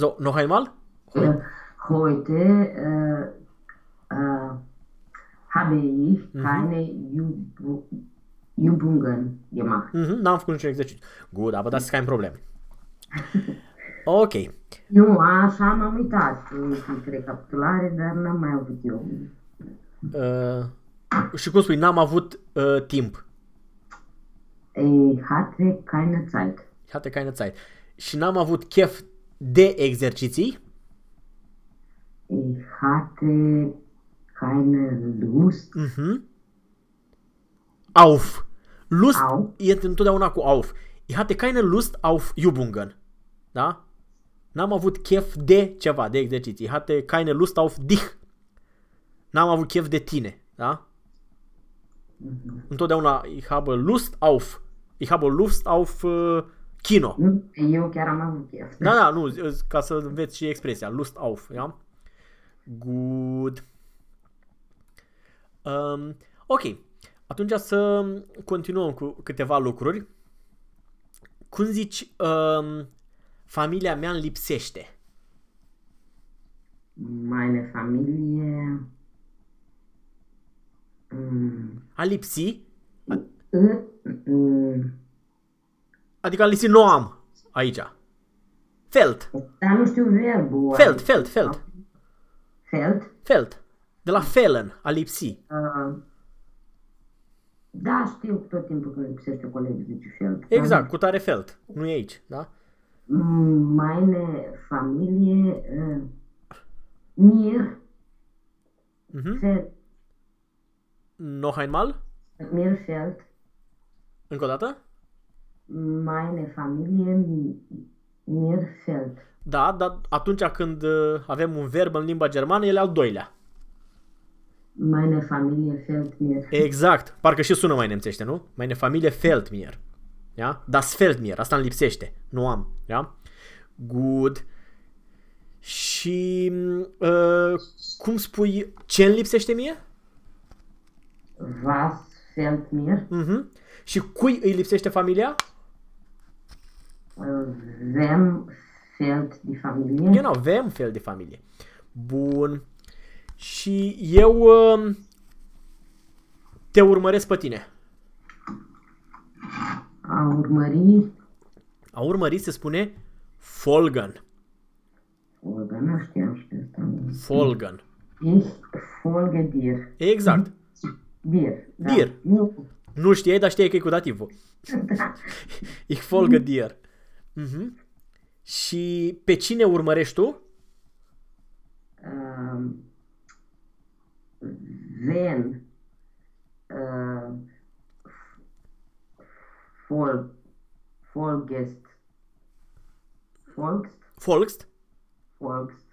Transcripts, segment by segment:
So, noch einmal? Äh, heute äh, äh, habe ich keine Übu- Übungen gemacht. Mhm. Good, aber das ist kein Problem. Ok. Nu, așa m-am uitat recapitulare, dar n-am mai avut eu. Uh, și cum spui, n-am avut uh, timp. Ich hatte keine Zeit. Ich hatte keine Zeit. Și n-am avut chef de exerciții. Ich hatte keine Lust Mhm. Auf. Lust Auf. e întotdeauna cu auf. Ich hatte keine Lust auf Übungen. Da? N-am avut chef de ceva, de exerciții. Ich hatte keine Lust auf dich. N-am avut chef de tine. Da? Întotdeauna ich habe Lust auf. Ich habe Lust auf uh, Kino. Nu, eu chiar am avut chef. Da, da, nu, ca să înveți și expresia. Lust auf, ja? Good. Um, ok. Atunci să continuăm cu câteva lucruri. Cum zici, um, familia mea îmi lipsește? Meine Familie mm, A lipsi, Ă- mm, adică a lipsi nu am aici. Felt. Dar nu știu verbul. Felt, adică- felt, felt. Felt? Felt. De la felen, a lipsi. Uh, da, știu tot timpul că lipsește colegul zice felt. Exact, cu tare felt. Nu e aici, da? Mm, Meine Familie uh, mir Mhm. fällt, Noch einmal? mir fällt Încă o dată? Meine Familie mir fällt. Da, dar atunci când uh, avem un verb în limba germană, el e al doilea. Meine Familie fällt mir. Exact. Parcă și sună mai nemțește, nu? Meine Familie fällt mir. Ja? Das fällt mir. Asta îmi lipsește. Nu am. Ja? Good. Și uh, cum spui ce îmi lipsește mie? Was fällt mir? Mhm. Și cui îi lipsește familia? Uh, Wem fällt die Familie? Genau, wem fel de familie. Bun. Și eu uh, te urmăresc pe tine. A urmări A urmări se spune folgen. Olga, nu știam și pe asta. Folgen. Ich folge dir. Exact. Dir. Da. Dir. Nu. Nu știai, dar știai că e cu dativul. Da. Ich folge dir. Mhm. Și pe cine urmărești tu? Um, wenn uh, fol, folgest folgst Folgst? folgst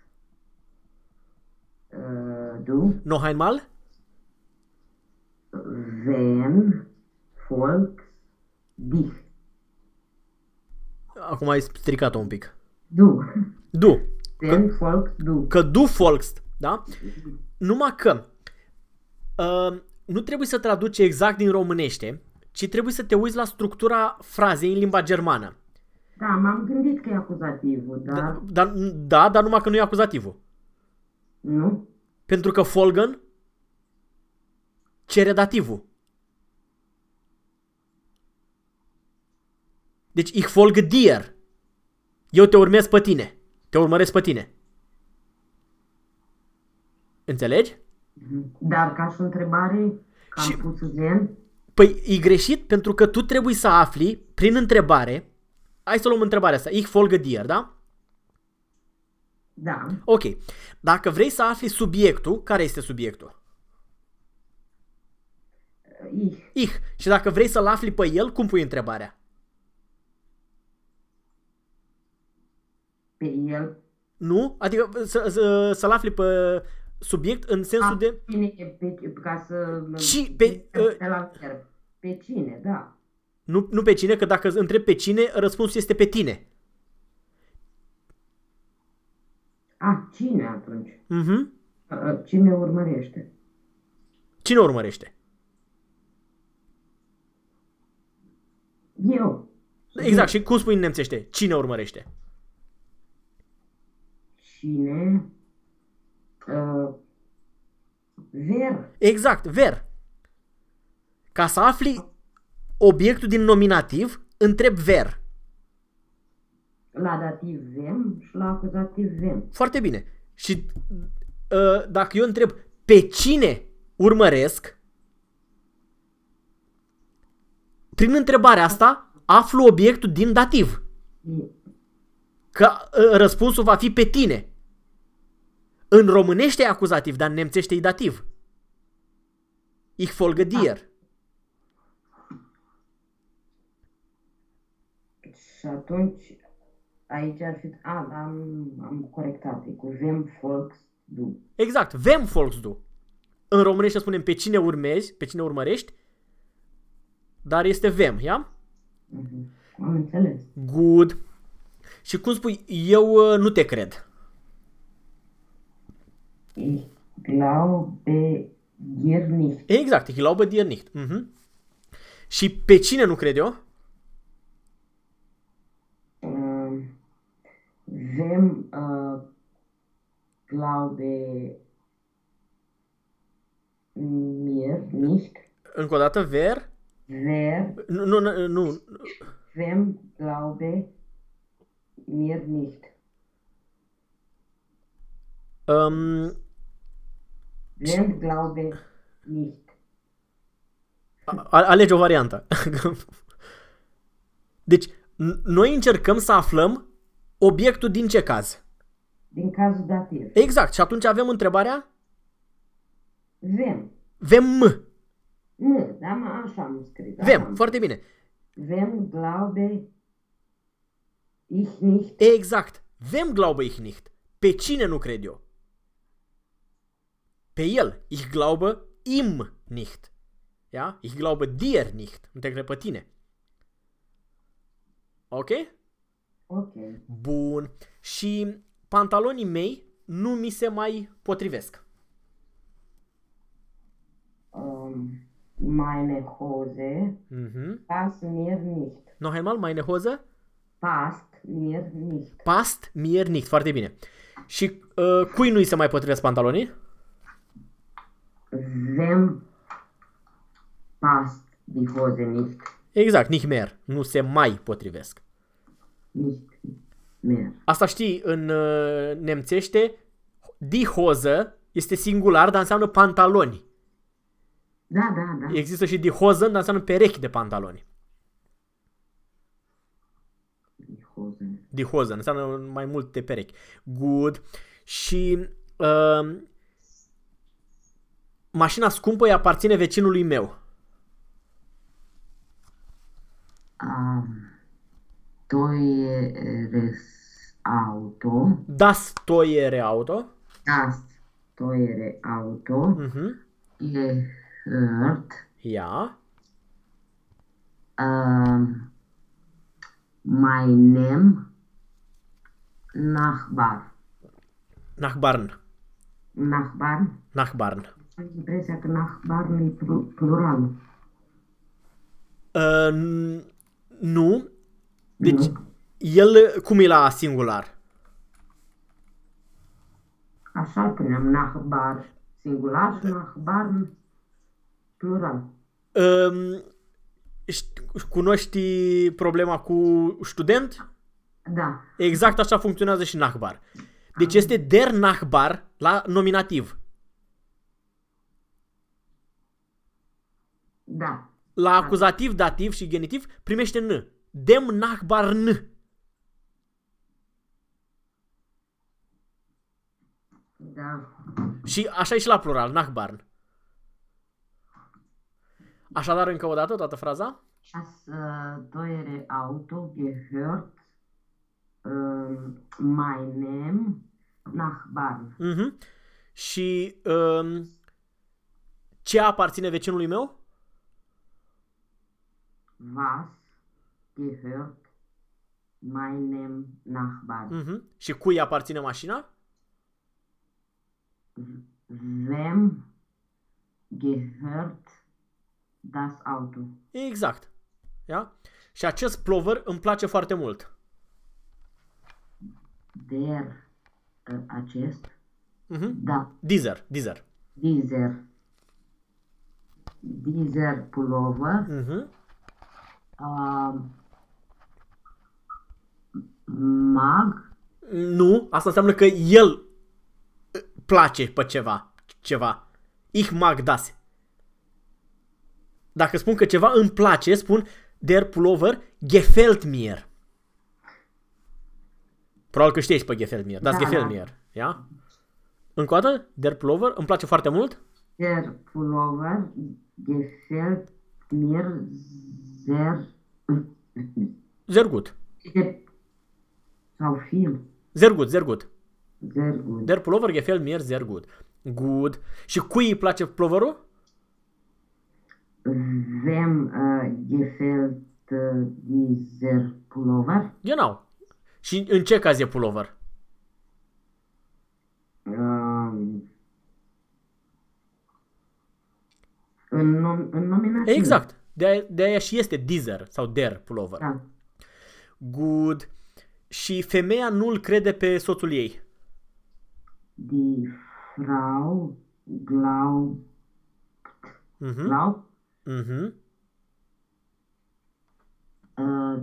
uh, du Noch einmal? wenn folgst dich Acum ai stricat-o un pic. du Du. wenn folgst du Că du folgst, da? Numai că uh, nu trebuie să traduci exact din românește, ci trebuie să te uiți la structura frazei în limba germană. da m-am gândit că e acuzativul dar Da, dar, da, dar numai că nu e acuzativul. nu Pentru că folgen cere dativul. Deci ich folge dir. Eu te urmez pe tine. Te urmăresc pe tine. Înțelegi? dar ca și întrebare că am Și- pus zen Păi e greșit pentru că tu trebuie să afli prin întrebare. Hai să luăm întrebarea asta. Ich folge dir, da? da Ok. Dacă vrei să afli subiectul, care este subiectul? ich Ich. Și dacă vrei să-l afli pe el, cum pui întrebarea? Pe el Nu? Adică să, să, să-l afli pe subiect în sensul A, de... Cine, pe, ca să... Ci- pe- pe, la verb. Pe cine, da. Nu, nu pe cine, că dacă întrebi pe cine, răspunsul este pe tine. A, cine atunci? Mhm. A, Cine urmărește? Cine urmărește? Eu. Exact. Și cum spui în nemțește? Cine urmărește? Cine, uh, ver, Exact, ver. Ca să afli obiectul din nominativ, întreb ver. la dativ vem și la acuzativ vem. Foarte bine. Și uh, dacă eu întreb pe cine urmăresc, prin întrebarea asta aflu obiectul din dativ. E- Că uh, răspunsul va fi pe tine. În românește e acuzativ, dar în nemțește e dativ. Ich folge dir. Și atunci, aici ar fi, a, am, am corectat, e cu vem folks du. Exact, vem folks du. În românește spunem pe cine urmezi, pe cine urmărești, dar este vem, ia? Mhm. Am înțeles. Good. Și cum spui, eu uh, nu te cred. Ich glaube dir nicht. Exact, ich glaube dir nicht. Mhm. Și pe cine nu cred eu? Ähm, wem äh, glaube mir nicht? Încă o dată, ver? Wer, Nu, nu, nu, nu. wem glaube mir nicht? Um, Wem glaube nicht? a- alege o variantă. deci, n- noi încercăm să aflăm obiectul din ce caz. Din cazul dativ. Exact, și atunci avem întrebarea Wem. vem m. Nu, dar mă, așa am scris. așa Vem, am foarte bine. Wem glaube ich nicht? Exact. Vem glaube ich nicht. Pe cine nu cred eu? Pe el. Ich glaube ihm nicht. Ja? Ich glaube dir nicht. Nu te cred pe tine. Ok? Ok. Bun. Și pantalonii mei nu mi se mai potrivesc. Ähm, meine Hose Mhm. passt mir nicht. Noch einmal, meine Hose? Passt mir nicht. Past mir nicht. Foarte bine. Și uh, cui nu-i se mai potrivesc pantalonii? Wem passt die Hose nicht? Exact, nicht mehr. Nu se mai potrivesc. Nicht mehr. Asta știi, în uh, nemțește, die Hose este singular, dar înseamnă pantaloni. Da, da, da. Există și die Hosen, dar înseamnă perechi de pantaloni. Die Hose. Die Hosen înseamnă mai multe perechi. Good. Și uh, mașina scumpă îi aparține vecinului meu. Ähm, teures Auto. Das teure Auto. Das teure Auto Mhm. gehört Ja. ähm, meinem Nachbar. Nachbarn. Nachbar? Nachbarn. Am impresia că Nachbar e plu- plural. Uh, n- nu. Deci, Nu. el cum e la singular? Așa îl punem, Nachbar singular și Nachbar plural. Um, ști- cunoști problema cu student? Da, Exact așa funcționează și Nachbar. Deci este der Nachbar la nominativ. da, La acuzativ, dativ și genitiv primește N. Dem Nachbar N. da. Și așa e și la plural, Nachbarn. Așadar, încă o dată, toată fraza? Das äh, teure Auto gehört ähm, meinem Nachbar. Mhm. Și um, ce aparține vecinului meu? Was gehört meinem Nachbar? Mhm. Și cui aparține mașina? Wem gehört das Auto? Exact. Ia? Și acest plover îmi place foarte mult. Der uh, acest. Mhm. Da, Deezer, Deezer. Deezer. Deezer pullover. Mhm. Uh, mag. Nu, asta înseamnă că el uh, place pe ceva, ceva. Ich mag das. Dacă spun că ceva îmi place, spun der Pullover gefällt mir. Probabil că știi pe gefällt mir, das Da, gefällt da. mir, ia? Încă o dată, der Pullover, îmi place foarte mult. Der Pullover gefällt mir sehr. Sehr gut. De, sau viel. Sehr gut, sehr gut. Sehr gut. Der Pullover gefällt mir sehr gut. Good. Și cui îi place pulloverul? Wem uh, gefällt uh, dieser Pullover? Genau. Și în ce caz e pullover? Uh, în, nom- în nominativ. Exact. De-aia, de-aia și este Deezer sau Der pullover. Da. Good. Și femeia nu-l crede pe soțul ei. Die Frau glaubt, Mhm. glaubt Mhm. äh,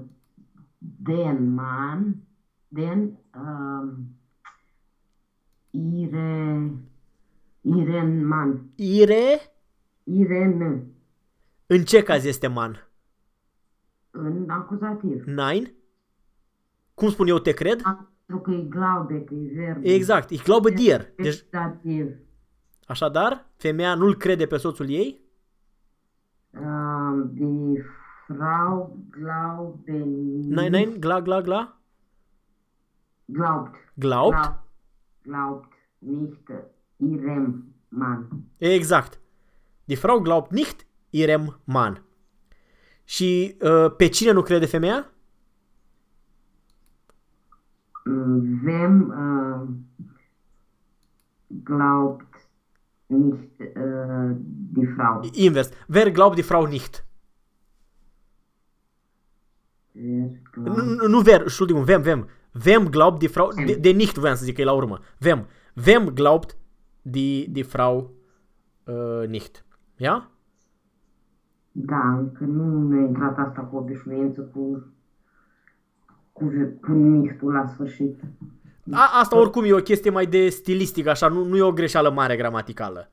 den Mann, den ähm, ihre, ihren Mann, Ire, ihren în ce caz este man? în acuzativ. Nein? Cum spun eu te cred? Pentru că e glaube, că e verb. Exact. Ich glaube dir. Deci, Dativ. așadar, femeia nu-l crede pe soțul ei? Ähm, die Frau glaube Nein, nein, gla, gla, gla. Glaubt, Glaubt? glaubt, glaubt nicht ihrem Mann. Exact. Die Frau glaubt nicht ihrem Mann. Și uh, pe cine nu crede femeia? Wem äh, glaubt nicht äh, die Frau? Invers. Wer glaubt die Frau nicht? Wer Nu, glaubt? nu, nu ver, Entschuldigung, wem, wem. Wem glaubt die Frau, de, de nicht voiam să zic că e la urmă. Wem. Wem glaubt die, die Frau uh, nicht. Ja? Da, încă nu mi-a intrat asta cu obișnuință cu cu, cu nichtul la sfârșit. A, asta oricum e o chestie mai de stilistică, așa, nu, nu e o greșeală mare gramaticală.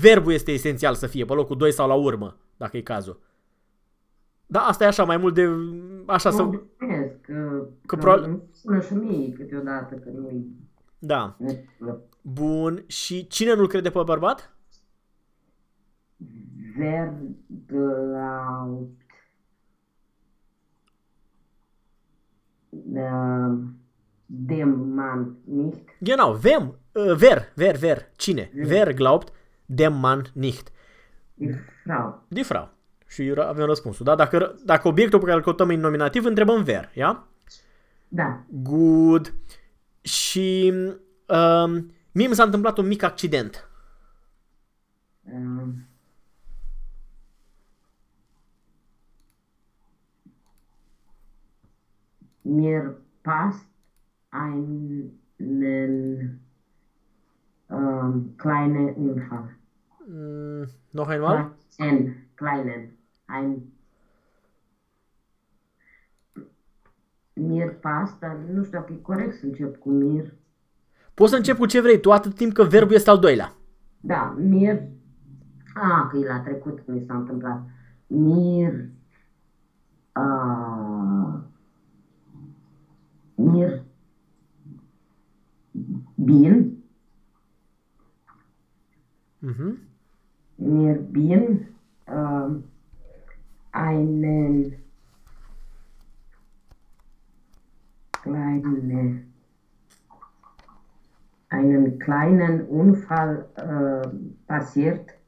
Verbul este esențial să fie pe locul 2 sau la urmă, dacă e cazul. Da, asta e așa, mai mult de... Așa să... Mă obișnuiesc că, Că că probabil- îmi sună și mie câteodată că nu-i Da. neplăcut. Bun. Și cine nu-l crede pe bărbat? Wer glaubt äh, dem Mann nicht? Genau, wem? Uh, wer, wer, wer? Cine? Wer glaubt dem Mann nicht? Die Frau. Die Frau. Și ră- avem răspunsul, da? Dacă, dacă obiectul pe care îl căutăm e în nominativ, întrebăm wer, ia? Da. Good. Și um, mie mi s-a întâmplat un mic accident. Äh, mir passt einen ähm, kleinen Unfall. Mm, noch einmal? Ein kleinen. Ein Mir passt, dar nu știu dacă e corect să încep cu mir. Poți să încep cu ce vrei tu, atât timp că verbul este al doilea. Da, mir. Ah, că e la trecut mi s-a întâmplat. Mir. Uh, mir. Bin. Mhm. Mir bin. Uh, einen. Kleine. Einen kleinen Unfall uh, passiert.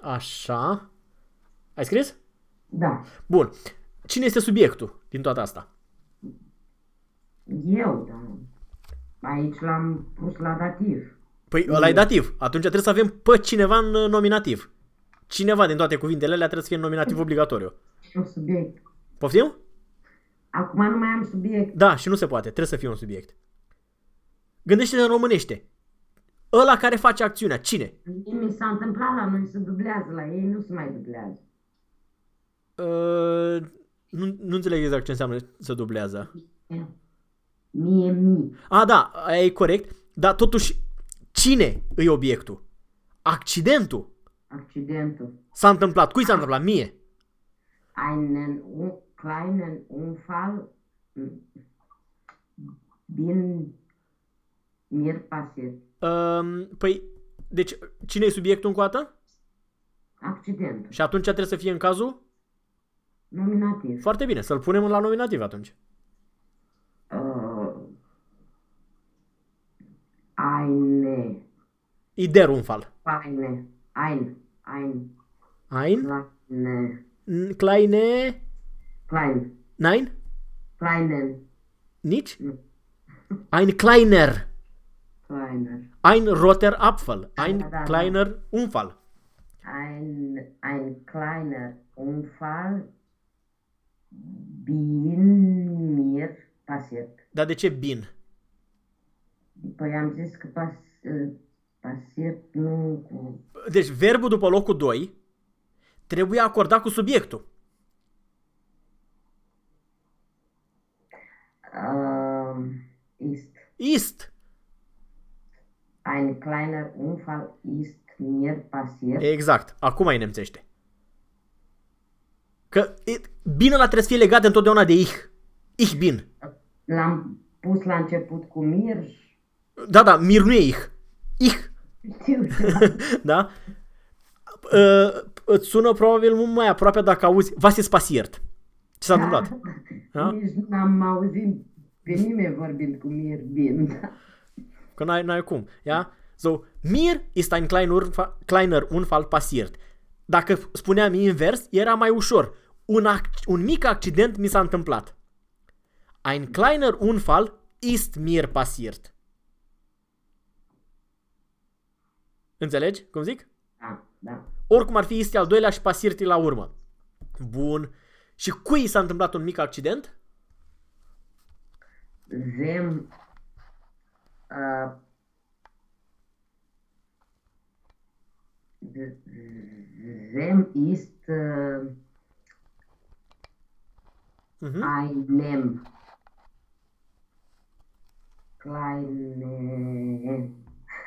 Așa. Ai scris? Da. Bun. Cine este subiectul din toată asta? Eu, da. Aici l-am pus la dativ. Păi ăla e dativ. Atunci trebuie să avem pe cineva în uh, nominativ. Cineva din toate cuvintele alea trebuie să fie în nominativ obligatoriu. Un subiect. Poftim? Acum nu mai am subiect. Da, și nu se poate. Trebuie să fie un subiect. Gândește-te în românește. Ăla care face acțiunea, cine? Mie mi s-a întâmplat la noi să dublează, la ei nu se mai dublează. Uh, nu, nu înțeleg exact ce înseamnă să dublează. Mie, mi. A, da, aia e corect, dar totuși, cine îi obiectul? Accidentul. Accidentul. S-a întâmplat. Cui s-a întâmplat? Mie. Einen un, kleinen Unfall bin mir passiert. Um, păi, deci, cine e subiectul încă o dată? Accidentul. Și atunci trebuie să fie în cazul? Nominativ. Foarte bine, să-l punem la nominativ atunci. Uh, eine. Ider Unfall. Kleine. Ein. Ein. Ein? Kleine. N- Kleine? Klein. Nein? Kleinen. Nici? Ein kleiner. Kleiner. Ein roter Apfel. Ein Da, da, da. kleiner Unfall. Ein, ein kleiner Unfall bin mir passiert. Dar de ce bin? Păi am zis că pas, uh, passiert nu cu... Deci verbul după locul 2 trebuie acordat cu subiectul. Uh, ist. Ist. Ein kleiner Unfall ist mir passiert. Exact. Acum ai nemțește. Că e, bin ăla trebuie să fie legat întotdeauna de ich. Ich bin. L-am pus la început cu mir. Da, da, mir nu e ich. Ich. Știu, da? Uh, îți sună probabil mult mai aproape dacă auzi Was ist passiert? Ce s-a întâmplat? Da? Nici n-am auzit pe nimeni vorbind cu mir bin. Că n-ai, n-ai cum. Ja? So, mir ist ein kleiner, Unfall, kleiner Unfall passiert. Dacă spuneam invers, era mai ușor. Un, ac- un mic accident mi s-a întâmplat. Ein kleiner Unfall ist mir passiert. Înțelegi cum zic? Da, da. Oricum ar fi este al doilea și passiert e la urmă. Bun. Și cui s-a întâmplat un mic accident? Wem uh, wem ist uh, Mhm. einem kleinen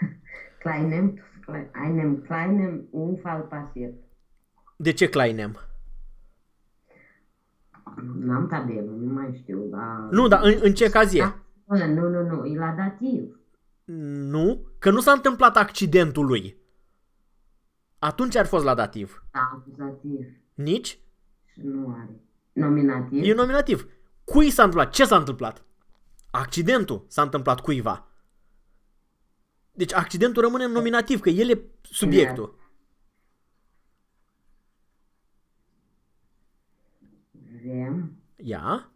kleinem klei- einem kleinen Unfall passiert. De ce Kleinem? N-am tabelul, nu mai știu, dar... Nu, dar în, în ce caz e? Da, Nu, nu, nu, e la dativ. Nu, că nu s-a întâmplat accidentul lui. Atunci ar fost la dativ. Da, acuzativ. Nici? Și nu are. Nominativ. E nominativ. Cui s-a întâmplat? Ce s-a întâmplat? Accidentul s-a întâmplat cuiva. Deci accidentul rămâne în nominativ, că el e subiectul. Wem Ia.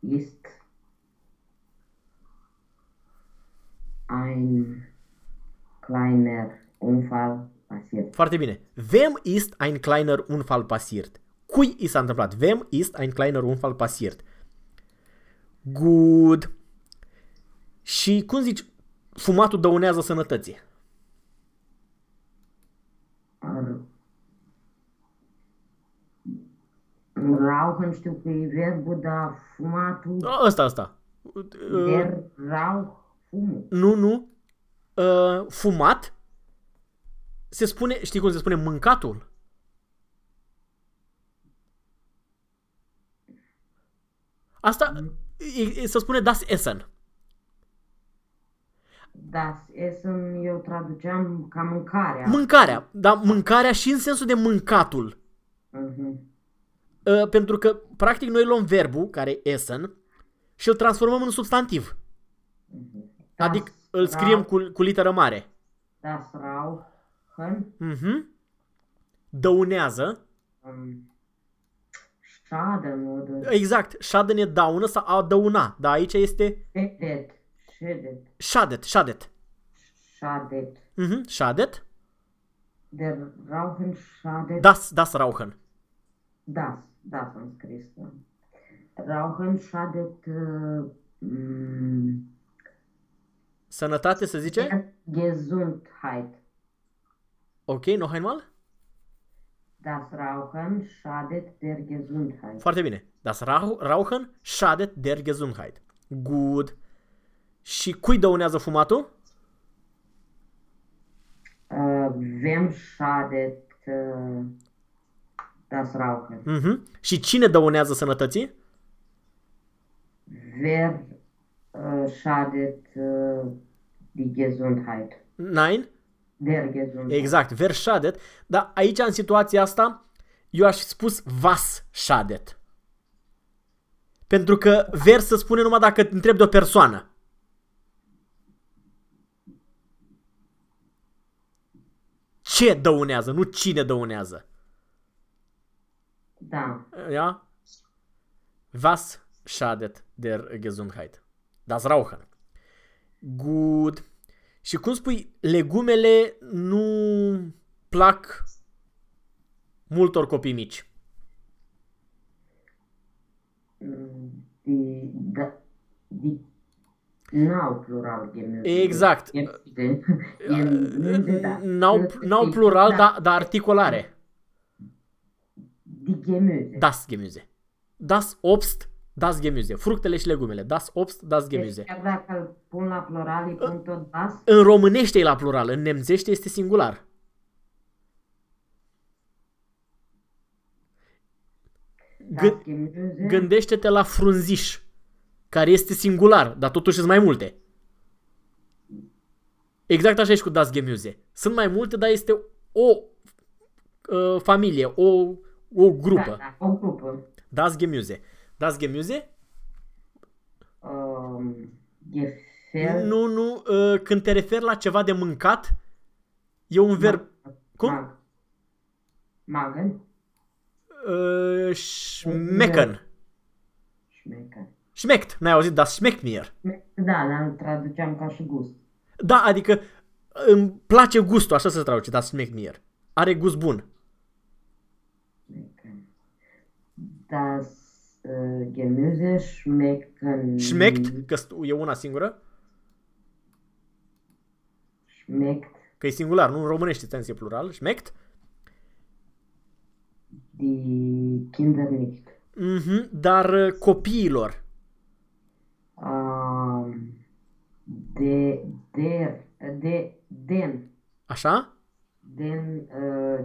ist ein kleiner Unfall passiert? Foarte bine. Wem ist ein kleiner Unfall passiert? Cui i s-a întâmplat? Wem ist ein kleiner Unfall passiert? Good. Și cum zici, fumatul dăunează sănătății? Ar- Rauchen știu că e verbul, dar fumatul... A, Ăsta, ăsta. Uh, Der Rauch, fumul. Nu, nu. Uh, fumat se spune, știi cum se spune mâncatul? Asta e, e, se spune das Essen. Das Essen eu traduceam ca mâncarea. Mâncarea, dar mâncarea și în sensul de mâncatul. Mhm. Uh, pentru că, practic, noi luăm verbul, care e Essen, și îl transformăm în substantiv. Das Adică îl scriem Rauch- cu, cu literă mare. Das Rauchen Mhm. Dăunează. um, Schaden oder Exact. Schaden e daună sau a dăuna. Dar aici este Schadet, Schadet, Schadet. Schadet. Schadet. Mhm. Schadet. Der Rauchen schadet. Das, das Rauchen. Das, das am scris. da. Rauchen schadet uh, Mm, Sănătate se zice? der Gesundheit. Ok, noch einmal? Das Rauchen schadet der Gesundheit. Foarte bine. Das Rauch- Rauchen schadet der Gesundheit. Good. Și cui dăunează fumatul? Äh, wem schadet äh, das Rauchen? Mhm. Și cine dăunează sănătății? Wer äh, schadet äh, die Gesundheit? Nein? Der Gesundheit. Exact, wer schadet. Dar aici, în situația asta, eu aș fi spus was schadet. Pentru că ver se spune numai dacă te întrebi de o persoană. Ce dăunează, nu cine dăunează. Da. Ja? Was schadet der Gesundheit? Das Rauchen. Good. Și cum spui, legumele nu plac multor copii mici. Mm, Die, da, die n-au plural Gemüse. Exact. Gemüse. Gemüse, da. N-au, n-au plural, Da. dar da articolare. Die Gemüse. Das Gemüse. Das Obst, das Gemüse. Fructele și legumele. Das Obst, das Deci Gemüse. chiar dacă îl pun la plural, îi pun tot das. În românește e la plural, în nemțește este singular. Das Gând, Gemüse. gândește-te la frunziș, care este singular, dar totuși sunt mai multe. Exact așa e și cu Das Gemüse. Sunt mai multe, dar este o uh, familie, o, o grupă. Da, da, o grupă. Das Gemüse. Das Gemüse? Um, gefällt. Nu, nu, uh, când te referi la ceva de mâncat, e un verb. Cum? Mag. Magen. Uh, schmecken. Schmecken. Schmeckt. N-ai auzit? Das schmeckt mir. Da, dar îl traduceam ca și gust. Da, adică îmi place gustul, așa se traduce, das schmeckt mir. Are gust bun. Schmecken. Das äh, Gemüse schmecken. Schmeckt, că st- e una singură, Schmeckt că e singular, nu în românește ți e plural, schmeckt. die Kinder nicht. Mhm, dar uh, copiilor. De, der, de, den, Așa? den äh,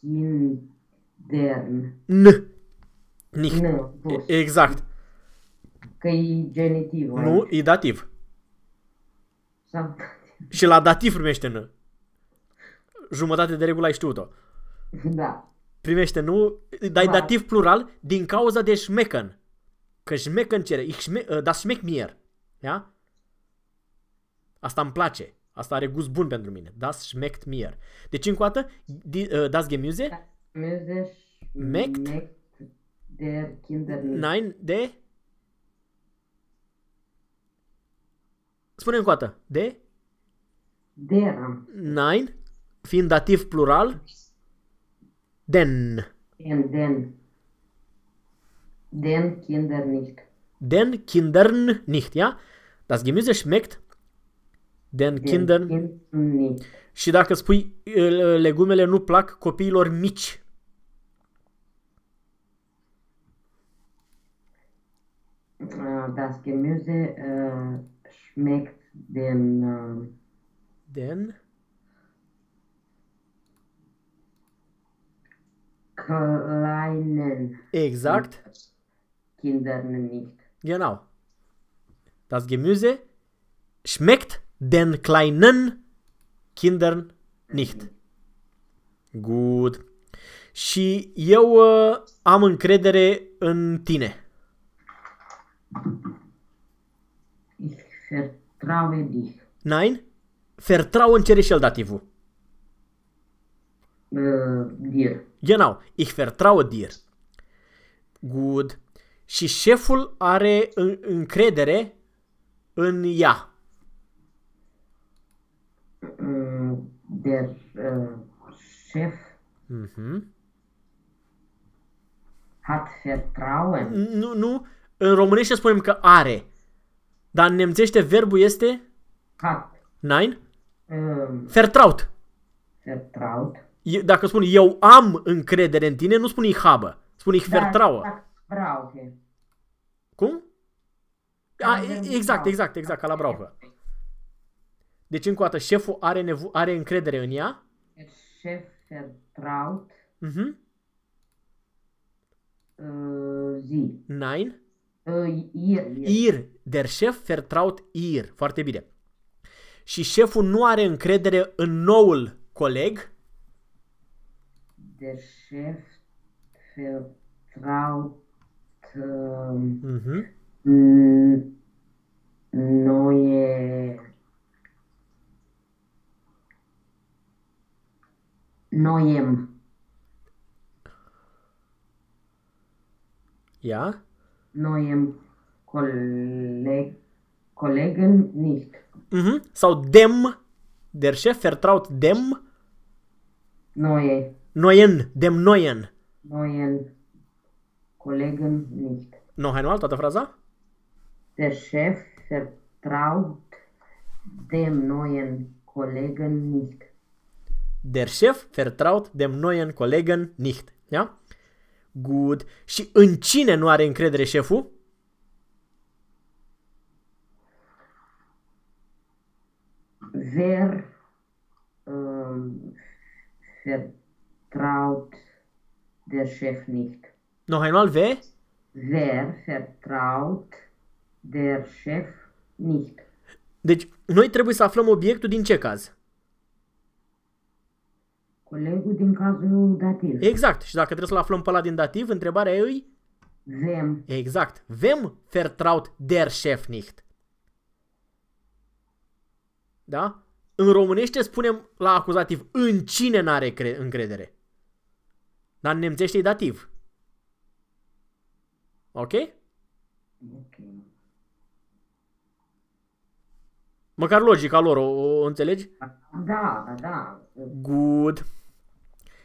Kindern. N. Nicht. Nu, dus. Exact. Că e genitiv. Nu, e dativ. Sau, Și la dativ primește N. Jumătate de regulă ai știut-o. da. Primește nu, dai Da. dativ plural din cauza de schmecken. Că schmecken cere, ich schme, uh, das schmeckt mir. Ja? Asta îmi place. Asta are gust bun pentru mine. Das schmeckt mir. Deci încă o dată, di- uh, das Gemüse, Gemüse Schmeckt? schmeckt der Kinder nicht. nein, de... Spune încă o dată. De? Deren. Nein, fiind dativ plural, den. Den, den. Den Kinder nicht. Den Kindern nicht, ja? Das Gemüse schmeckt den Den Kindern Kindern nicht. Și dacă spui uh, legumele nu plac copiilor mici, Äh, Das Gemüse äh, schmeckt den äh, den kleinen exact, Kindern nicht. genau. Das Gemüse schmeckt den kleinen Kindern nicht. Good. Și eu uh, am încredere în tine. Ich vertraue dich. Nein? Vertrauen cere și el dativul. Äh, dir. Genau, ich vertraue dir. Good. Și șeful are în- încredere în ea. Der äh, Chef Mhm. hat Vertrauen. Nu, nu, în românește spunem că are. Dar în nemțește verbul este Hat. nein? Um, Vertraut. vertraut. E- Dacă spun eu am încredere în tine, nu spun ich habe. Spun ich vertraue. Da, brauche. Cum? Ca A, verbul e- exact, brauche. exact, exact, ca la brauche. Deci încă o dată, șeful are, nevo- are încredere în ea. Der Chef vertraut Mhm. uh, sie. Nein. Uh, ihr, ihr. Ir. Der Chef vertraut ihr. Foarte bine. Și șeful nu are încredere în noul coleg. Der Chef vertraut ähm, Mhm. n- neue neuem Ia. neuem Kolleg Kollegen nicht. Mhm. Sau dem. Der Chef vertraut dem. Neue Neuen. Dem neuen. neuen Kollegen nicht. No, hai nu toată fraza? Der Chef vertraut dem neuen Kollegen nicht. Der Chef vertraut dem neuen Kollegen nicht. Ja? Good. Și în cine nu are încredere șeful? Wer ähm, vertraut der Chef nicht? No, hai nu al ve? Wer vertraut der Chef nicht? Deci, noi trebuie să aflăm obiectul din ce caz? Colegul din cazul dativ. Exact. Și dacă trebuie să-l aflăm pe ăla din dativ, întrebarea e îi? Wem Exact. Wem vertraut der Chef nicht? Da? În românește spunem la acuzativ în cine n-are cre- încredere. Dar în nemțește e dativ. Ok? Ok. Măcar logica lor, o, o înțelegi? Da, da, da. Good.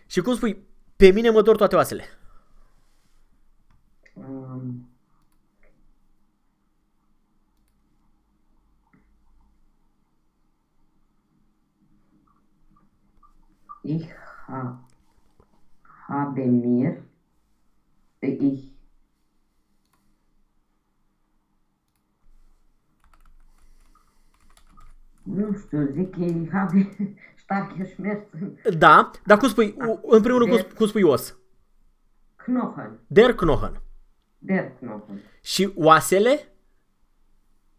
Și cum spui, pe mine mă dor toate oasele. Um, ich ha, habe mir, ich nu știu, zic că ich habe starke Schmerzen. Da, dar cum spui, u- în primul rând, cum, sp- cum spui os? Knochen, Der Knochen. der Knochen. Și oasele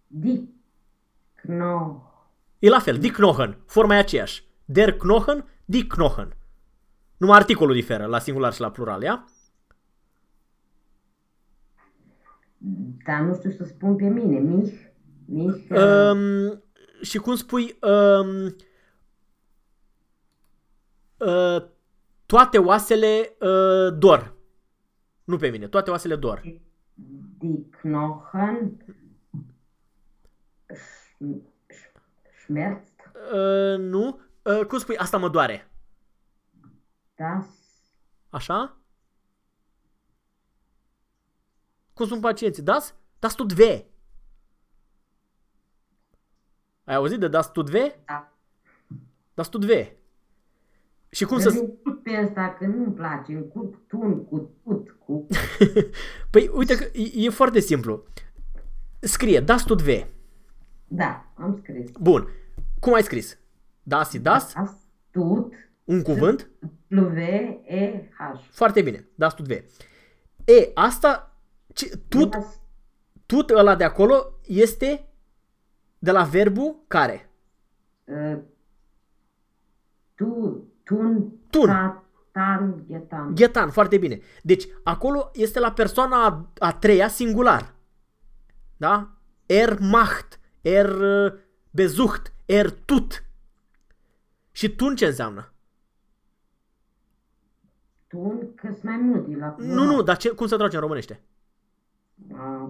Die Knochen. e la fel, die Knochen. Forma e aceeași. Der Knochen, die Knochen. Numai articolul diferă la singular și la plural, ia? Dar nu știu să spun pe mine. Mich, mich, uh, Um, și cum spui, um, uh, toate oasele uh, dor. Nu pe mine, toate oasele dor. die Knochen sch, sch, schmerzt Uh, nu? Uh, cum spui, asta mă doare. das Așa? Cum spun pacienții? Das? Das tut weh. Ai auzit de das tut weh? da. Das tut weh. Și cum să... Îl încurc pe ăsta că nu-mi place, încurc tun cu tut, cu... Păi uite că e, e foarte simplu. Scrie das tut weh. Da, am scris. Bun. Cum ai scris? Das și das, Das tut, un cuvânt. W, E, H. Foarte bine. Das tut weh. E, asta, ce, tut, Das, tut ăla de acolo este de la verbul care? uh, tu, tun, Tun. ta, tan, ghetan. Ghetan, foarte bine. Deci, acolo este la persoana a, a treia singular. Da? Er macht, er uh, bezucht, er tut. Și tun ce înseamnă? Tun, că sunt mai multe la Nu, nu, dar ce, cum se trage în românește? Uh,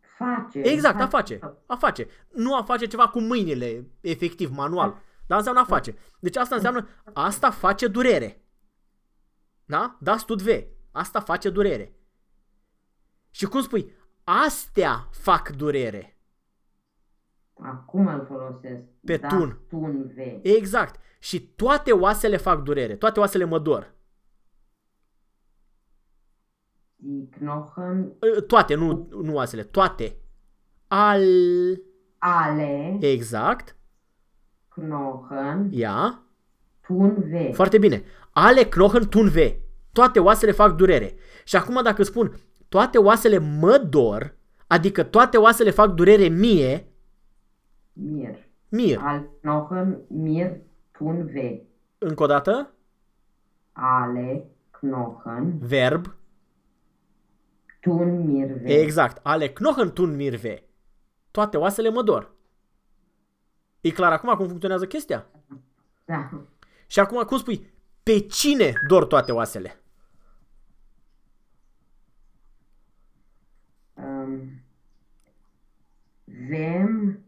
face. Exact, a face. A face. Nu a face ceva cu mâinile, efectiv, manual. Dar înseamnă a face. Deci asta înseamnă, asta face durere. Da? Das tut weh. Asta face durere. Și cum spui, astea fac durere. Acum îl folosesc. Pe da, tun. Tun V. Exact. Și toate oasele fac durere. Toate oasele mă dor. Die Knochen Ă, Toate, nu, nu oasele. Toate. Al... alle Exact. Knochen Ia. tun weh. Foarte bine. Ale knochen tun weh. Toate oasele fac durere. Și acum dacă spun toate oasele mă dor, adică toate oasele fac durere mie, Mir. mir. Al Knochen mir tun weh. Încă o dată, Alle Knochen verb. tun mir weh. Exact. Ale knochen tun mir weh. Toate oasele mă dor. E clar acum cum funcționează chestia? Da. Și acum cum spui, pe cine dor toate oasele? Um, wem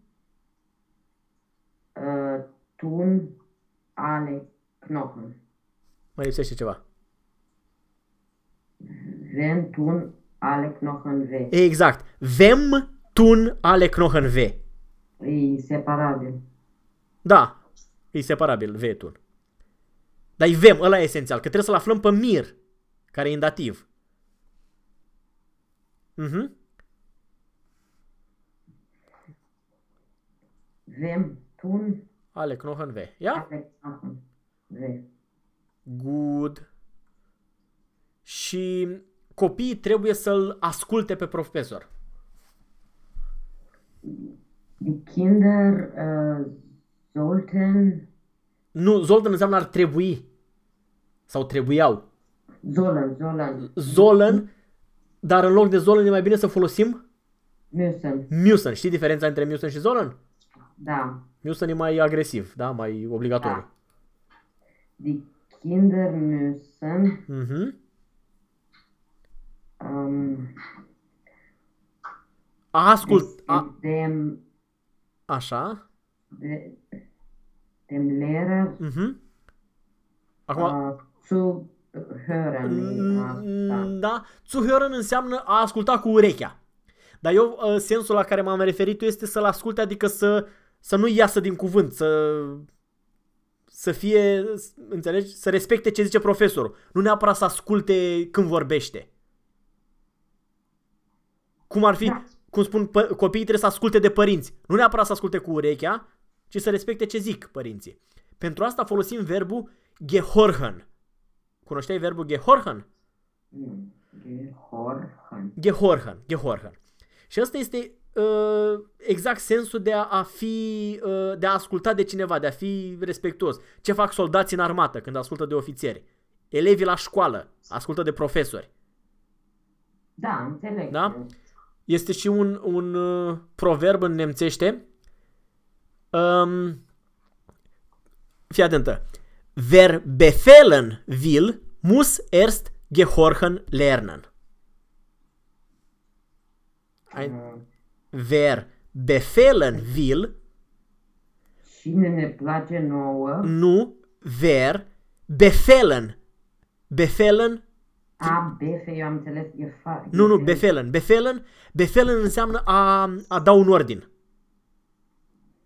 uh, tun alle Knochen? Mai lipsește ceva. Wem tun alle Knochen weh? Exact. Vem tun ale knochen weh. E separabil. Da, e separabil, vetun. Dar e vem, ăla e esențial, că trebuie să-l aflăm pe mir, care e în dativ. Mhm. Wem tun Ale knochen weh. Ia? alle Knochen weh? Good. Și copiii trebuie să-l asculte pe profesor. Die Kinder äh, sollten, Nu, Zoltan înseamnă ar trebui. Sau trebuiau. sollen, sollen, Zolen, dar în loc de Zolen e mai bine să folosim müssen. Musen. Știi diferența între Musen și Zolen? Da. Musen e mai agresiv, da? Mai obligatoriu. Die Kinder müssen Mhm. ähm, Ascult... A, dem, așa. de, dem Lehrer Mhm. Acum, äh, zu hören. Da. Mm, Da, zuhören înseamnă a asculta cu urechea. Dar eu, uh, sensul la care m-am referit eu este să-l asculte, adică să, să nu iasă din cuvânt, să, să fie, înțelegi, să respecte ce zice profesorul. Nu neapărat să asculte când vorbește. Cum ar fi, Da. Cum spun, pă, copiii trebuie să asculte de părinți. Nu neapărat să asculte cu urechea, ci să respecte ce zic părinții. Pentru asta folosim verbul gehorchen. Cunoșteai verbul gehorchen? Mm, Gehorchen. Gehorchen, Gehorchen. Și ăsta este uh, exact sensul de a, a fi, uh, de a asculta de cineva, de a fi respectuos. Ce fac soldații în armată când ascultă de ofițeri? Elevii la școală ascultă de profesori. Da, înțeleg. Da? Este și un, un uh, proverb în nemțește. Um, fii atentă. Wer befehlen will, muss erst gehorchen lernen. Ai, Uh, wer befehlen will, Cine ne place nouă, nu wer befehlen. Befehlen, A, befe, eu am înțeles, e fa... nu, nu, e- befehlen. Befehlen, befehlen înseamnă a, a da un ordin.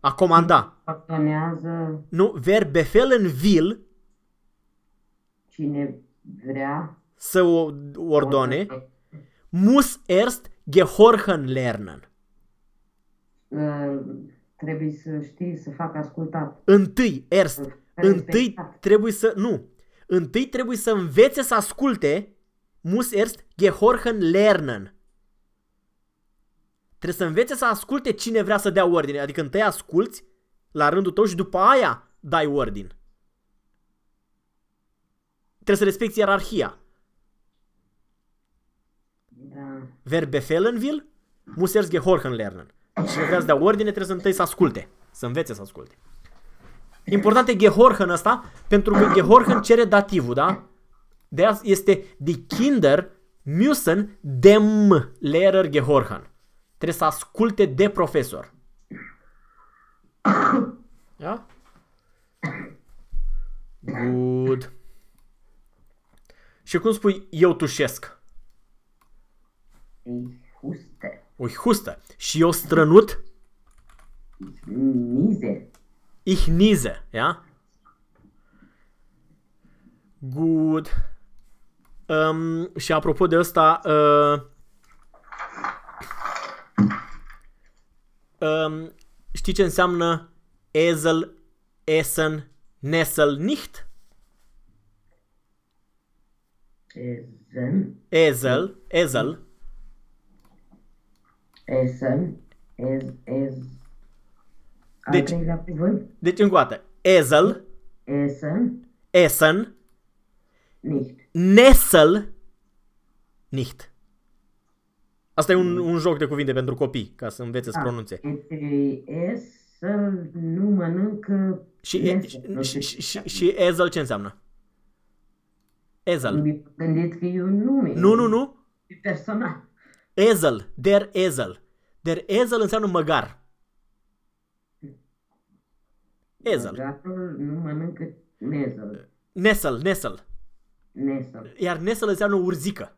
A comanda. Ordonează Nu, wer befehlen will, cine vrea. să o ordone, muss erst gehorchen lernen. Uh, trebuie să știi să facă ascultat. Întâi, erst, întâi Respectat. trebuie să, nu, întâi trebuie să învețe să asculte, muss erst gehorchen lernen. Trebuie să învețe să asculte cine vrea să dea ordine, adică întâi asculți la rândul tău și după aia dai ordin. Trebuie să respecti ierarhia. Da. Wer befehlen will, muss erst gehorchen lernen. Cine vrea să dea ordine trebuie să întâi să asculte, să învețe să asculte. Important e gehorchen ăsta, pentru că gehorchen cere dativul, da? De aia este die Kinder müssen dem Lehrer gehorchen. Trebuie să asculte de profesor. Da? Good. Și cum spui eu tușesc? Ich huste. O hustă. Și eu strănut? Nize. Ich niese, ja? Good. Um, și apropo de asta, uh, um, știi ce înseamnă Esel, Essen, Nessel, nicht? Essen. Esel, Esel, Essen. Ez, ez. Al Deci- treilea cuvânt. deci încă o dată. Esel, Essen. Essen, Nicht. Nessel, nicht. Asta e un, un joc de cuvinte pentru copii, ca să învețe să Ah, pronunțe. Deci Essen nu mănâncă Și, e, Nessel. și, Nu și, știu. și, și Ezel ce înseamnă? Ezel. Mi-am gândit că e un nume. Nu, nu, nu. E personal. Ezel. Der Ezel. Der Ezel înseamnă măgar. Ezel. Măgarul nu mănâncă Nesel. Nesel, Nesel. Nesel. Iar Nesel înseamnă urzică.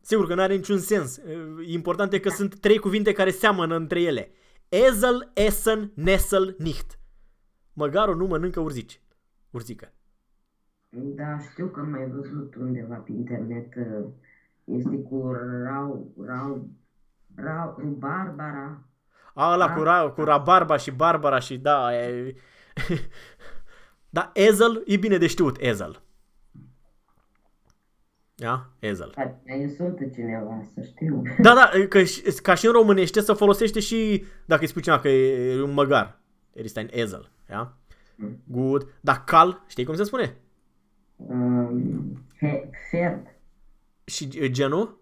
Sigur că nu are niciun sens. Important e că sunt trei cuvinte care seamănă între ele. Ezel, Essen, Nesel, nicht. Măgarul nu mănâncă urzici. Urzică. Da, știu că am mai văzut undeva pe internet. uh, Este cu rau, rau, rau, Barbara. A, ăla cu, ra- cu rabarba și barbara și da, e... da, Ezel e bine de știut, Ezel. Ia? Ezel. Dar insultă cineva, să știu. Da, da, că, și- ca și în românește se folosește și dacă îi spui cineva că e un măgar. Este un Ezel. Ia? Good. Dar cal, știi cum se spune? Um, he, ferd. Și uh, genul?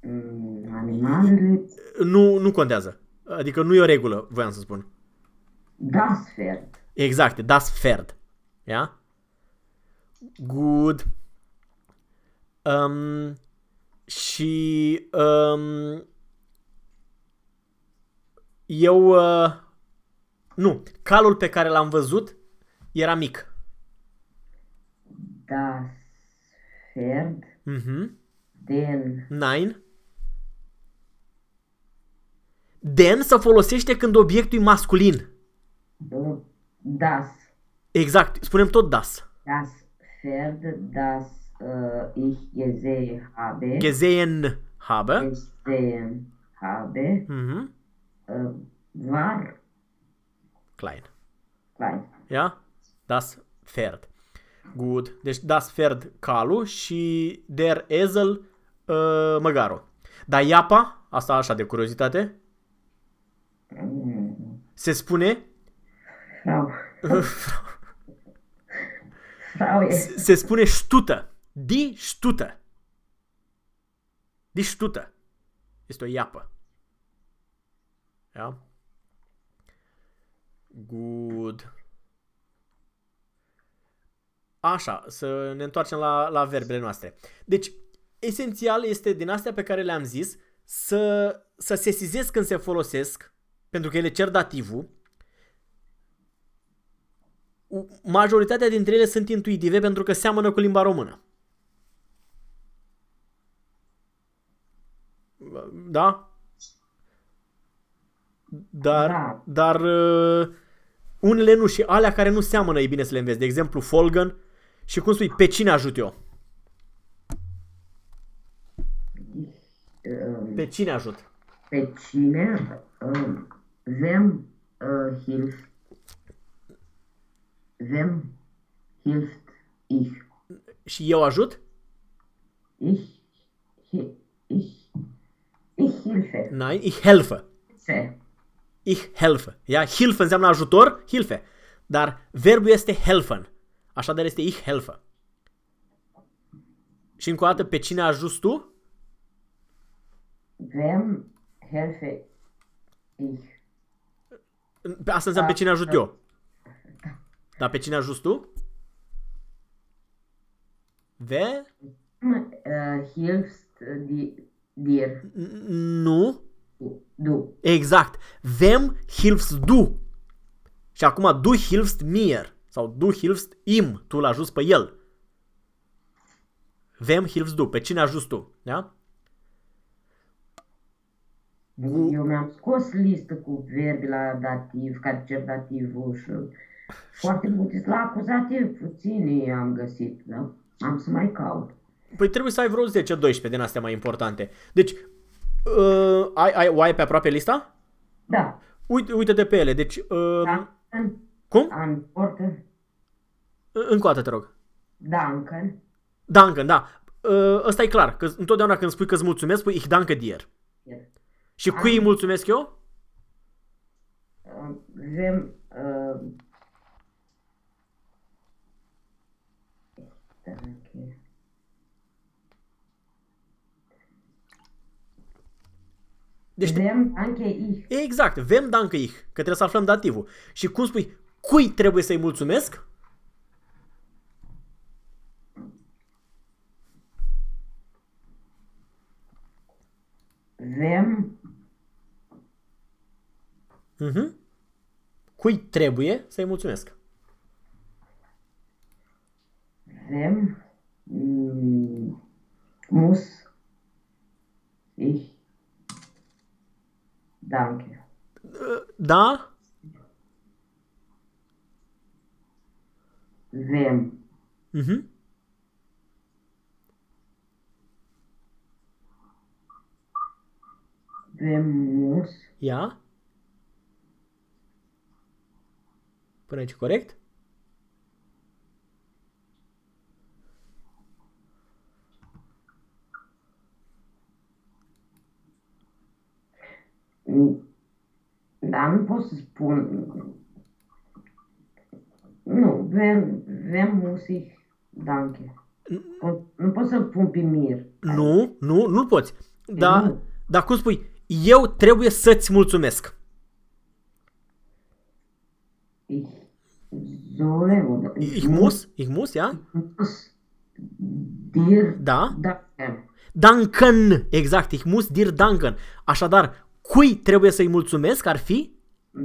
Um, animalele. Nu, nu contează. Adică nu e o regulă, voiam să spun. Das Pferd. Exact, das Pferd. Ja? Good. Um, și um, eu uh, nu, calul pe care l-am văzut era mic. Das Pferd. Mhm. Den. Nein. Den se folosește când obiectul e masculin. Uh, Das. Exact, spunem tot das. Das Pferd, das uh, ich gesehen habe. Gesehen habe. gesehen habe. Mhm. Uh, war Klein. klein. Ja? Das Pferd. Good. Deci das Pferd calul și der Esel uh, măgarul. Dar iapa, asta așa de curiozitate, Mm, se spune Frau. Frau e. se spune ștută. Di ștută. Di ștută. Este o iapă. Ja? Good. Așa, să ne întoarcem la, la verbele noastre. Deci, esențial este din astea pe care le-am zis să, să sesizezi când se folosesc, pentru că ele cer dativul. U- Majoritatea dintre ele sunt intuitive pentru că seamănă cu limba română. Da? Dar, Da. dar uh, unele nu și alea care nu seamănă e bine să le înveți. De exemplu, Folgen și cum spui, pe cine ajut eu? Um, Pe cine ajut? pe cine? Um, wem uh, hilft? Wem hilft ich? Și eu ajut? Ich, hi, ich, ich hilfe. Nein, ich helfe. Se. Ich helfe. Ja? Hilfe înseamnă ajutor, hilfe. Dar verbul este helfen. Așadar este ich helfe. Și încă o dată, pe cine ajut tu? Wem helfe ich? Pe Asta înseamnă pe cine ajut eu. Dar pe cine ajut tu? Ve? Uh, hilfst di, dir. Nu. Du. du. Exact. Wem hilfst du? Și acum du hilfst mir. Sau du hilfst im. Tu l-ajuți pe el. Wem hilfst du? Pe cine ajuți tu? Da? Cu- Eu mi-am scos listă cu verbi la dativ, ca cer dativul și foarte puțin la acuzativ, puțini am găsit, da? Am să mai caut. Păi trebuie să ai vreo 10-12 din astea mai importante. Deci, uh, ai, ai, o ai pe aproape lista? Da. Uite, uite-te pe ele. Deci, uh, Duncan, cum? Antworten, Încă o dată, te rog. Duncan, Duncan, da. Uh, ăsta e clar, că întotdeauna când spui că îți mulțumesc, spui ich danke dir. Și cui îi mulțumesc eu? uh, Vem, uh, Danke. Deci, Vem, danke ich. exact, vem danke ich, că trebuie să aflăm dativul. Și cum spui, cui trebuie să-i mulțumesc? Vem, Mhm. Cui trebuie să-i mulțumesc? Wem mm, muss ich danke? Da? Wem Mhm. wem muss Ia? Până aici corect? Mm, Dar nu pot să spun. Nu, wem, wem muss ich danke? Nu, nu pot să pun pe mir. Nu, nu, nu poți. Da, nu. dar cum spui, eu trebuie să-ți mulțumesc. Ich soll oder Ich muss, ich muss, ja? muss dir Da? danken. Danken, exact, ich muss dir danken. Așadar, cui trebuie să-i mulțumesc ar fi?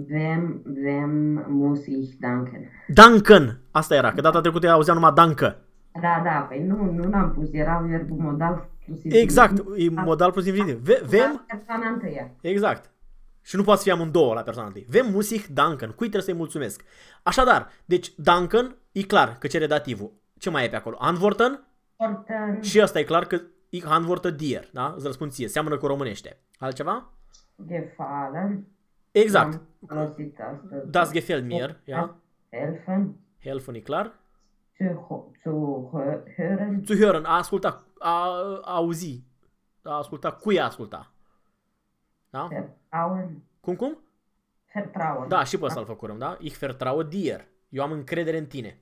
Wem, wem muss ich danken? Danken. Asta era, că data trecută auzeam numai dancă. Da, da, păi nu, nu l-am pus, era verbul modal plus infinitiv. Exact, e modal plus infinitiv. Ve- Vem, Da, Persoana întâia. exact. Și nu poate să fie amândouă la persoana întâi. Vem muss ich danken. Cui trebuie să-i mulțumesc? Așadar, deci danken e clar că cere dativul. Ce mai e pe acolo? Antworten? Orten, Și asta e clar că ich antworte dir, da? Îți răspund ție. Seamănă cu românește. Altceva? Gefallen. Exact. Am folosit asta. Das gefällt mir, ja? Helfen. Helfen e clar. Zu, ho- zu hö- hören. Zu hören, a asculta, a, a auzi, a asculta, cui a asculta. Da? Vertrauen. Cum, cum? Vertrauen. Da, și pe ăsta îl făcurăm, da? Ich vertraue dir. Eu am încredere în tine.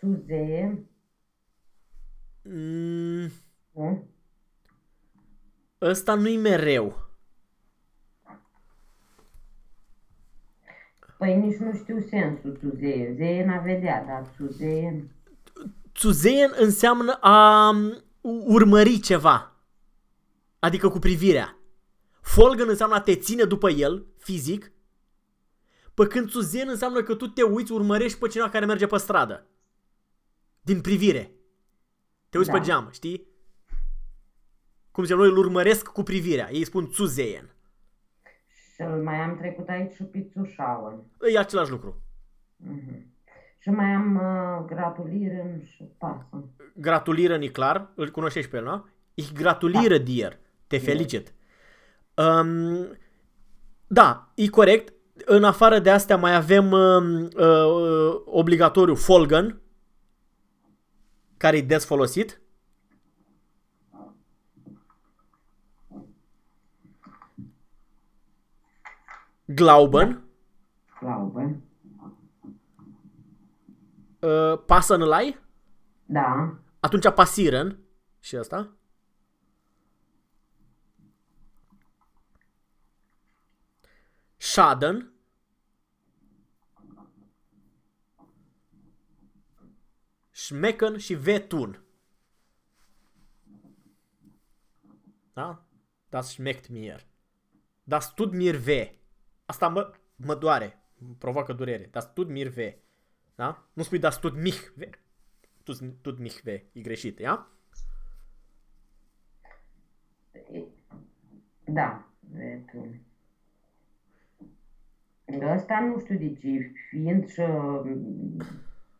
Zu sehen. Mm, Nu? ăsta nu-i mereu. Păi nici nu știu sensul zu sehen. Sehen a vedea, dar zu sehen. Zu sehen înseamnă a um, urmări ceva. Adică cu privirea. Folgen înseamnă a te ține după el, fizic. Pe când zu sehen înseamnă că tu te uiți, urmărești pe cineva care merge pe stradă. Din privire. Te uiți Da. pe geam, știi? Cum zice, noi îl urmăresc cu privirea. Ei spun zu sehen. Și îl mai am trecut aici și pe zuschauen. E același lucru. Mhm. Și mai am uh, gratulieren și pasă. Gratulieren e clar, îl cunoștești pe el, nu? Ich gratuliere dir. Te felicit. Um, da, e corect. În afară de astea mai avem um, uh, obligatoriu folgen, care e des folosit. Glauben, Glaube. uh, passen lai, Da. atunci pasiren și asta. Schaden. Schmecken și vetun. Da? Das schmeckt mir. Das tut mir weh. Asta mă, mă doare. Îmi provoacă durere. Das tut mir weh. Da? Nu spui das tut mich weh. Tut, tut mich weh. E greșit, ia? Da. Vetun. Ăsta nu știu de ce, fiind și mm,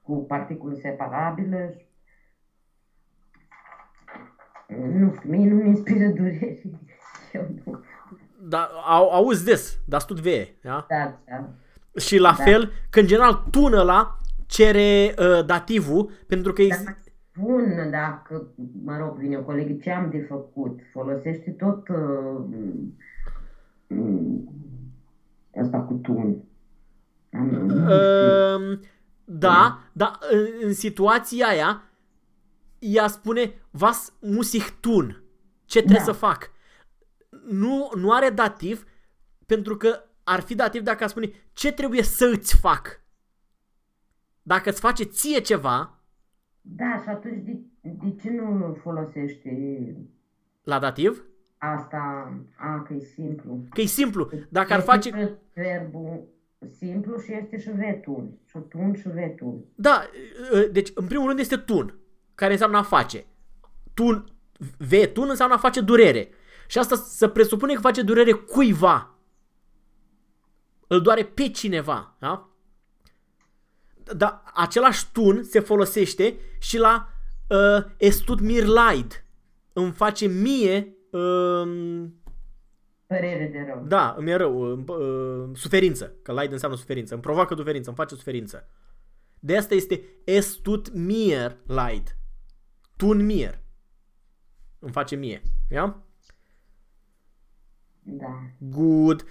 cu particule separabile, și- nu știu, mie nu mi inspiră durere. Eu nu. Dar au, auzi des, dar tot vee, da? Da, da. Și la fel, că în general tună la cere uh, dativul, pentru că Dar ex- mai spun dacă, mă rog, vine o colegă, ce am de făcut? Folosește tot uh, mm, asta cu tun. Am, nu știu. Uh, da, da, în, în situația aia, ea spune, vas musich tun. Ce trebuie Da. să fac? Nu, nu are dativ, pentru că ar fi dativ dacă ar spune, ce trebuie să îți fac? Dacă îți face ție ceva, Da, și atunci de, de ce nu folosește la dativ, asta? A, că e simplu. că e simplu. Dacă ar Este face... și verbul simplu și este și vetul. Și tun și vetul. Da, uh, deci în primul rând este tun, care înseamnă a face. Tun, vetun înseamnă a face durere. Și asta se presupune că face durere cuiva. Îl doare pe cineva, da? Dar același tun se folosește și la uh, estut mir laid. Îmi face mie uh, Părere de rău. da, îmi e rău, uh, uh, suferință, că laid înseamnă suferință, îmi provoacă suferință, îmi face suferință. De asta este estut mir laid. Tun mir. Îmi face mie. Ia? Da. Good.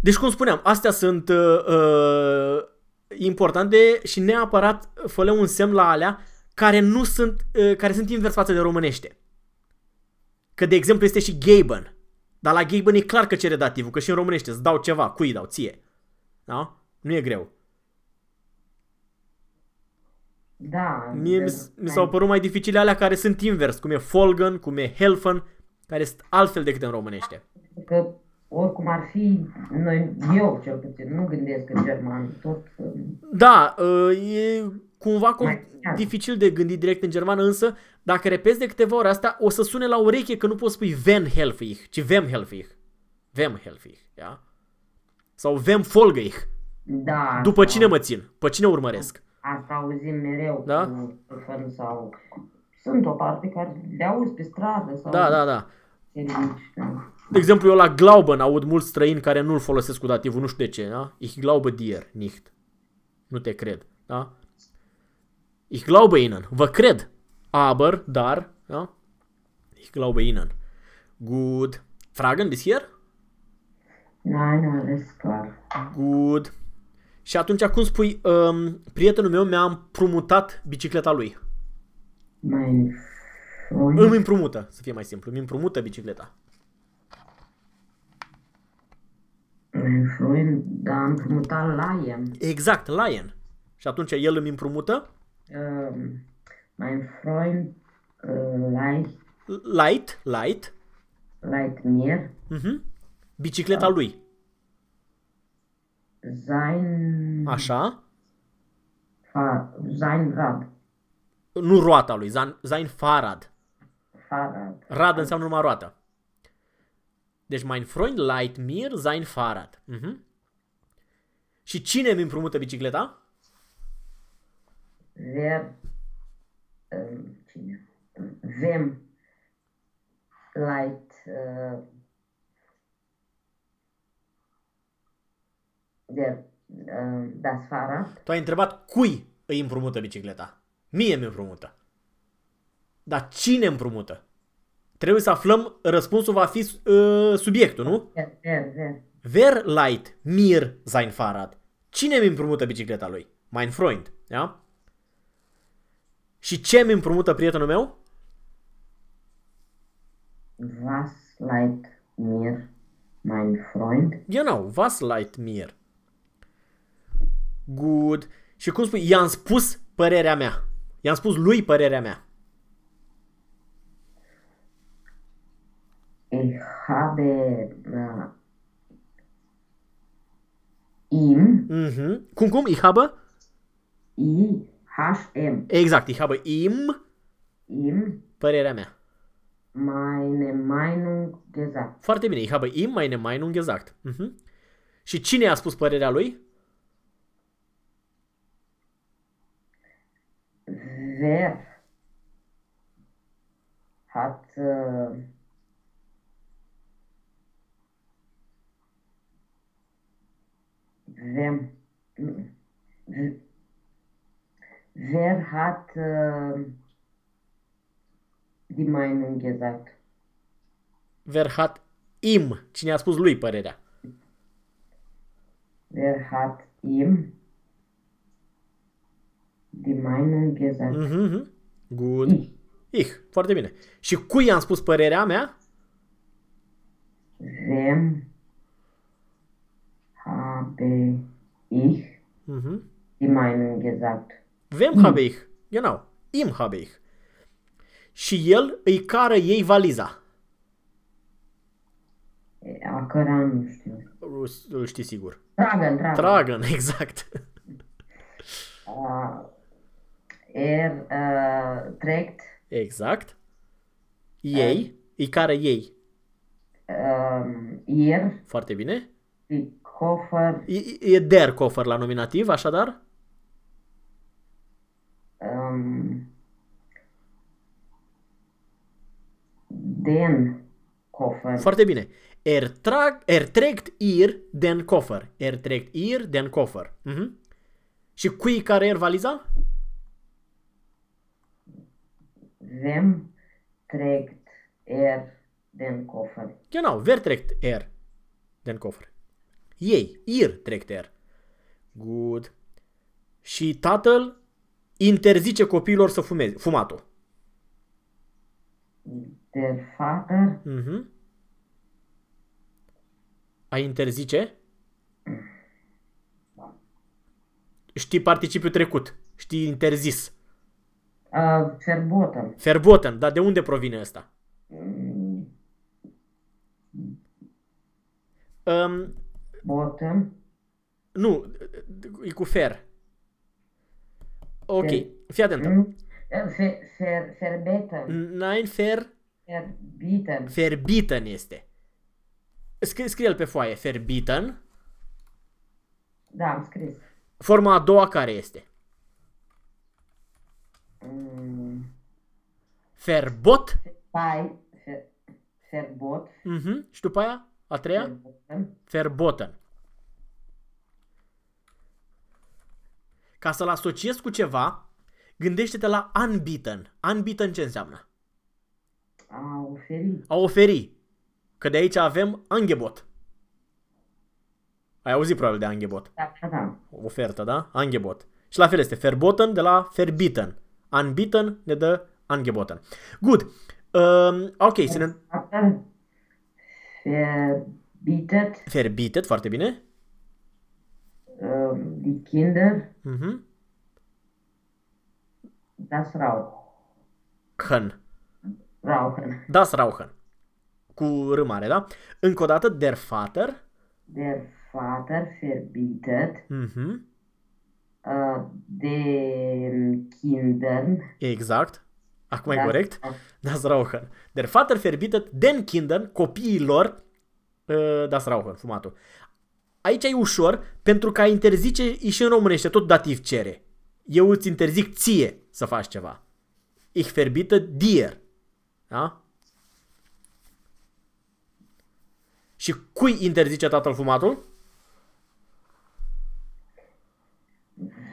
Deci, cum spuneam, astea sunt uh, uh, importante și neapărat fă un semn la alea care nu sunt, uh, care sunt invers față de românește. Că, de exemplu, este și Gaben. Dar la Gaben e clar că cere dativul, că și în românește îți dau ceva, cui îi dau, ție. Da? Nu e greu. Da. Mie de- mi, s- mi s-au părut mai dificile alea care sunt invers, cum e Folgen, cum e Helfen, care sunt altfel decât în românește. Că oricum ar fi, noi, eu cel puțin, nu gândesc în german, tot um, Da, uh, e cumva com- Mai chiar. dificil de gândit direct în germană, însă dacă repeți de câteva ori asta, o să sune la ureche că nu poți spui Ven Helfich, ci Vem Helfich. Vem Helfich, ia? Sau Vem Folgeich. da. După asta- cine mă țin? Pe cine urmăresc? Asta auzim mereu Da? cu telefon sau... Sunt o parte care le auzi pe stradă sau... Da, da, da. servici, da. De exemplu, eu la Glauben aud mulți străini care nu-l folosesc cu dativul, nu știu de ce, da? Ich glaube dir, nicht. Nu te cred, da? Ich glaube Ihnen, vă cred. Aber, dar, da? Ich glaube Ihnen. Good. Fragen bis hier? Nein, alles klar. Good. Și atunci cum spui, um, prietenul meu mi-a împrumutat bicicleta lui. Mein Freund, Îmi împrumută, să fie mai simplu, mi împrumută bicicleta. Mein Freund, da, am împrumutat Lion. Exact, Lion. Și atunci el îmi împrumută Um, mein Freund, uh, Light, light, light, Light mir, mhm, bicicleta lui. sein, Așa. Fa- sein Rad, Nu roata lui, sein, sein Fahrrad. Fahrrad. Rad înseamnă numai roată. Deci mein Freund leiht mir sein Fahrrad. Mhm. Și cine mi împrumută bicicleta? Wer, um, cine? Wem Light, uh, der, uh, das Fahrrad? Tu ai întrebat cui îi împrumută bicicleta. Mie mi împrumută. Dar cine împrumută? Trebuie să aflăm, răspunsul va fi uh, subiectul, nu? Wer, wer, wer? Wer leiht mir sein Fahrrad? Cine mi împrumută bicicleta lui? Mein Freund, da? Și ce mi împrumută prietenul meu? Was leiht mir mein Freund? Genau, was leiht mir? Good. Și cum spui, i-am spus părerea mea. I-am spus lui părerea mea. Ich habe uh, ihm, Mhm. Cum, cum? Ich habe? I, H, M, Exact, ich habe ihm ihm părerea mea. meine Meinung Meinung gesagt. Foarte bine. Ich habe ihm meine Meinung gesagt. Mhm. Și cine a spus părerea lui? Wer hat äh, wem, w- wer hat äh, die Meinung gesagt? Wer hat ihm. Cine a spus lui părerea? Wer hat ihm die Meinung gesagt? Mhm. mhm. Good. Ich. Ich. Foarte bine. Și cui am spus părerea mea? Wem habe ich Mhm. die Meinung gesagt? Wem habe ich? Genau. Im habe ich. Și el îi cară ei valiza. A căra nu știu. Îl știi sigur. Tragen, tragen. Tragen, exact. Uh, er uh, trägt Exact. Ei, îi cară ei. um, ihr Foarte bine. die Koffer E, e der cofer la nominativ, așadar? um, den Koffer. Foarte bine. Er, trag, er trägt ihr den Koffer. Er trägt ihr den Koffer. Mhm. Și cui care er valiza? Wem trägt er den Koffer? Genau, wer trägt er den Koffer? Ei, ihr trägt er. Good. Și tatăl interzice copiilor să fumeze, fumatul. Der Vater Mhm. A interzice? Știi participiul trecut. Știi interzis. uh, verboten. Verboten, dar de unde provine ăsta? Mm, Um, Boten. nu, e cu fer. Ok, Fer- fii atent. Mm, uh, Ver, ver, verbeten. Nein, fer, Verbieten. verbieten este. Scrie, scrie-l pe foaie. Verbieten. Da, am scris. Forma a doua care este? Mm, Verbot. Pai, ver, verbot. Mhm. Și după aia, a treia? Verboten. Verboten. Ca să-l asociezi cu ceva, gândește-te la unbeaten. Unbeaten ce înseamnă? A oferi. A oferi. Că de aici avem angebot. Ai auzit probabil de angebot. Da, da, da. Ofertă, da? Angebot. Și la fel este verboten de la verbitten. Unbeaten ne dă angeboten. Good. Um, ok, să ne... Vater verbietet Verbietet, foarte bine. ähm, die Kinder Mhm. das Rauchen. Rauchen. Das Rauchen. Cu râmare, da? Încă o dată, der Vater. Der Vater verbietet Mhm. äh, den Kindern Exact. Acum e das corect. Rauchen. Das Rauchen. Der Vater verbietet den Kindern, copiilor, uh, das Rauchen, fumatul. Aici e ușor, pentru că a interzice e și în românește, tot dativ cere. Eu îți interzic ție să faci ceva. Ich verbiete dir. Da? Și cui interzice tatăl fumatul?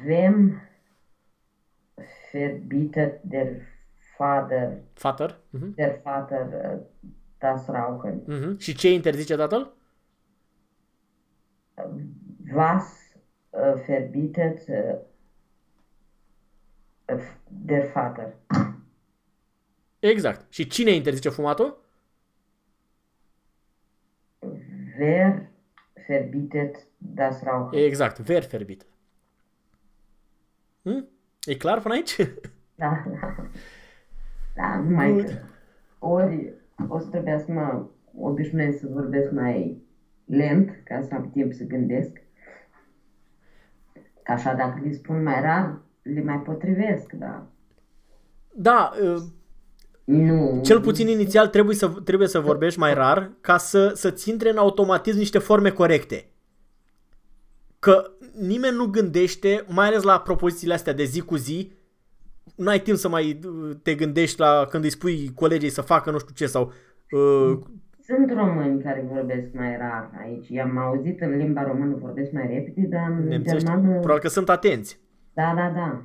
Wem verbietet der Vater Vater. Mhm. der Vater äh, das Rauchen? Mhm. Și ce interzice tatăl? Was äh, verbietet äh, äh, der Vater? Exact. Și cine interzice fumatul? Wer verbietet das Rauchen? Exact. Wer verbietet. Hm? E clar până aici? Da, da. Da, numai Good. că ori o să trebuia să mă obișnuiesc să vorbesc mai lent, ca să am timp să gândesc. Că așa, dacă le spun mai rar, le mai potrivesc, da. Da, uh, Nu. Cel puțin inițial trebuie să, trebuie să vorbești mai rar ca să, să-ți intre în automatism niște forme corecte. Că nimeni nu gândește, mai ales la propozițiile astea de zi cu zi, nu ai timp să mai uh, te gândești la când îi spui colegii să facă nu știu ce sau uh, Sunt români care vorbesc mai rar aici. I-am auzit în limba română vorbesc mai repede, dar în nemțești. germană... Probabil că sunt atenți. Da, da, da.